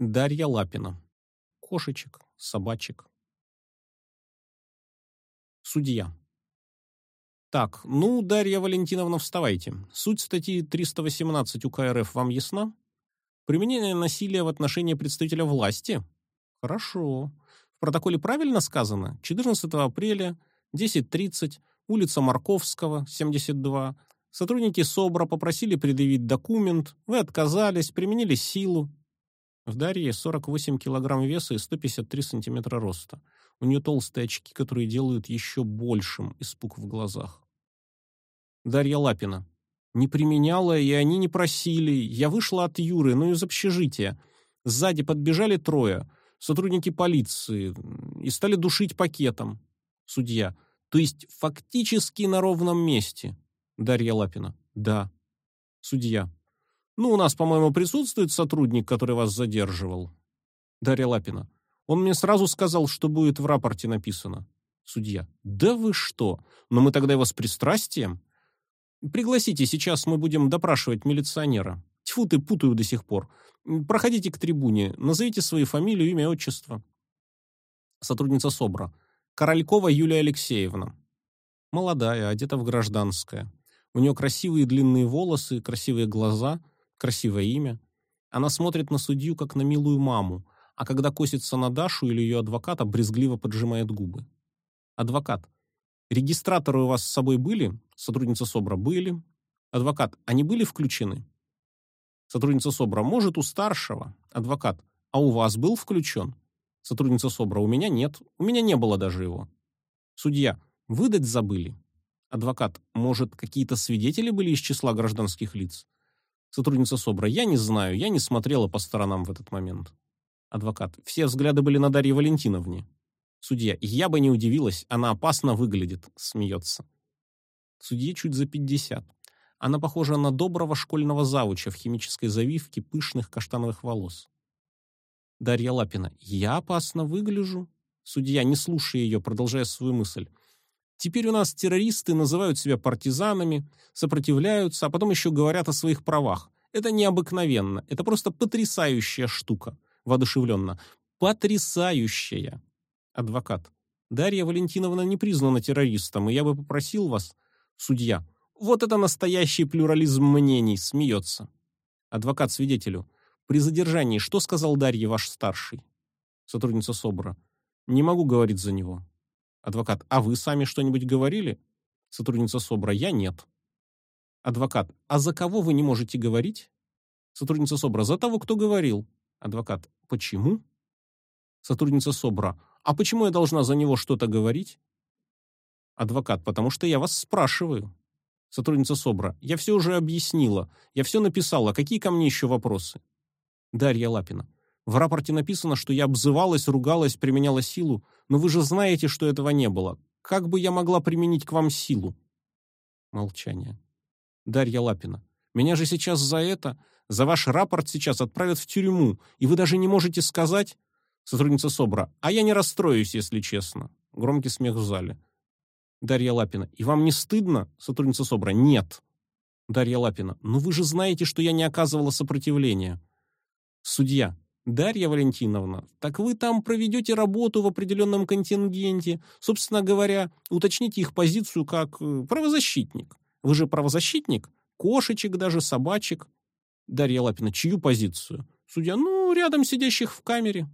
Дарья Лапина. Кошечек, собачек. Судья. Так, ну, Дарья Валентиновна, вставайте. Суть статьи 318 УК РФ вам ясна? Применение насилия в отношении представителя власти? Хорошо. В протоколе правильно сказано? 14 апреля, 10.30, улица Марковского, 72. Сотрудники СОБРа попросили предъявить документ, вы отказались, применили силу. В Дарье 48 килограмм веса и 153 сантиметра роста. У нее толстые очки, которые делают еще большим испуг в глазах. Дарья Лапина. Не применяла, и они не просили. Я вышла от Юры, ну из общежития. Сзади подбежали трое, сотрудники полиции, и стали душить пакетом. Судья. То есть фактически на ровном месте. Дарья Лапина. Да. Судья. Ну, у нас, по-моему, присутствует сотрудник, который вас задерживал. Дарья Лапина. Он мне сразу сказал, что будет в рапорте написано. Судья. Да вы что? Но мы тогда его с пристрастием. Пригласите, сейчас мы будем допрашивать милиционера. Тьфу ты, путаю до сих пор. Проходите к трибуне, назовите свою фамилию, имя, отчество. Сотрудница СОБРа. Королькова Юлия Алексеевна. Молодая, одета в гражданское. У нее красивые длинные волосы, красивые глаза – красивое имя. Она смотрит на судью, как на милую маму, а когда косится на Дашу или ее адвоката, брезгливо поджимает губы. Адвокат. Регистраторы у вас с собой были? Сотрудница СОБРа. Были. Адвокат. Они были включены? Сотрудница СОБРа. Может, у старшего. Адвокат. А у вас был включен? Сотрудница СОБРа. У меня нет. У меня не было даже его. Судья. Выдать забыли. Адвокат. Может, какие-то свидетели были из числа гражданских лиц? Сотрудница СОБРа. Я не знаю, я не смотрела по сторонам в этот момент. Адвокат. Все взгляды были на Дарье Валентиновне. Судья. Я бы не удивилась, она опасно выглядит. Смеется. Судье чуть за 50. Она похожа на доброго школьного завуча в химической завивке пышных каштановых волос. Дарья Лапина. Я опасно выгляжу? Судья, не слушая ее, продолжая свою мысль. Теперь у нас террористы называют себя партизанами, сопротивляются, а потом еще говорят о своих правах. Это необыкновенно, это просто потрясающая штука, воодушевленно. Потрясающая. Адвокат. Дарья Валентиновна не признана террористом, и я бы попросил вас, судья, вот это настоящий плюрализм мнений, смеется. Адвокат свидетелю. При задержании что сказал Дарье ваш старший? Сотрудница СОБРа. Не могу говорить за него. Адвокат, а вы сами что-нибудь говорили? Сотрудница СОБРа, я нет. Адвокат, а за кого вы не можете говорить? Сотрудница СОБРа, за того, кто говорил. Адвокат, почему? Сотрудница СОБРа, а почему я должна за него что-то говорить? Адвокат, потому что я вас спрашиваю. Сотрудница СОБРа, я все уже объяснила, я все написала, какие ко мне еще вопросы? Дарья Лапина, в рапорте написано, что я обзывалась, ругалась, применяла силу, но вы же знаете, что этого не было. Как бы я могла применить к вам силу? Молчание. Дарья Лапина. Меня же сейчас за это, за ваш рапорт сейчас отправят в тюрьму, и вы даже не можете сказать... Сотрудница СОБРа. А я не расстроюсь, если честно. Громкий смех в зале. Дарья Лапина. И вам не стыдно? Сотрудница СОБРа. Нет. Дарья Лапина. Ну вы же знаете, что я не оказывала сопротивления. Судья. Дарья Валентиновна, так вы там проведете работу в определенном контингенте, собственно говоря, уточните их позицию как э, правозащитник. Вы же правозащитник? Кошечек даже, собачек. Дарья Лапина, чью позицию? Судья, ну, рядом сидящих в камере.